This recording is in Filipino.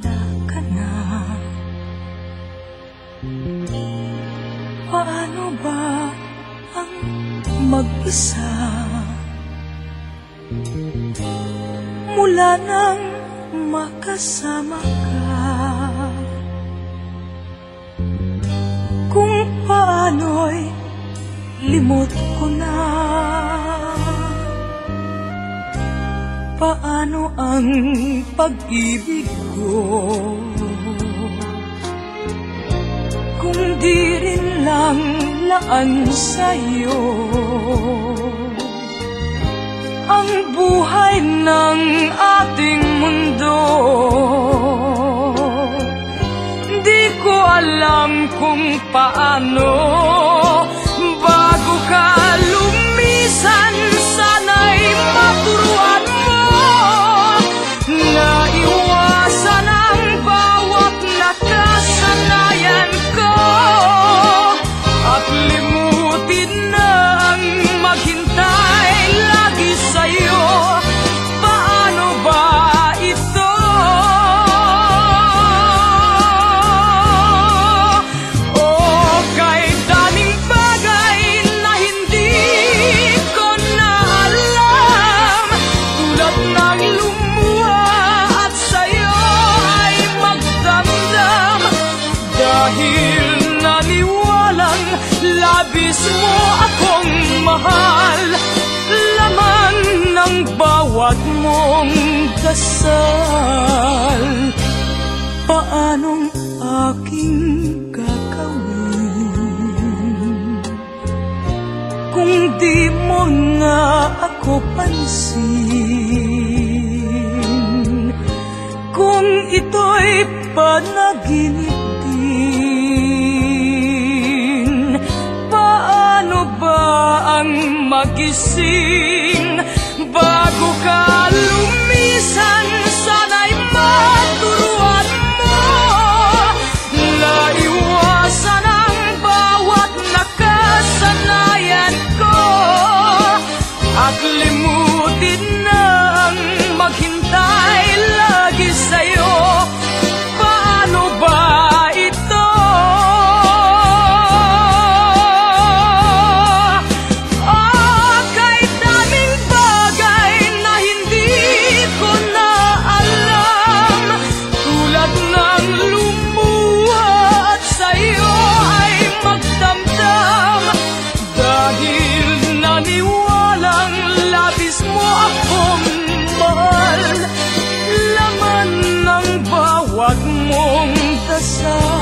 ka na. Paano ba ang mag-isa? Mula nang makasama ka Kung paano'y limot ko na Paano ang pag-ibig ko? Kung di rin lang laan sa'yo Ang buhay ng ating mundo Di ko alam kung paano Bago ka labis mo akong mahal. Laman ng bawat mong dasal. Paanong aking gagawin? Kung di mo na ako pansin Kung ito'y panaginip magising Bago mahal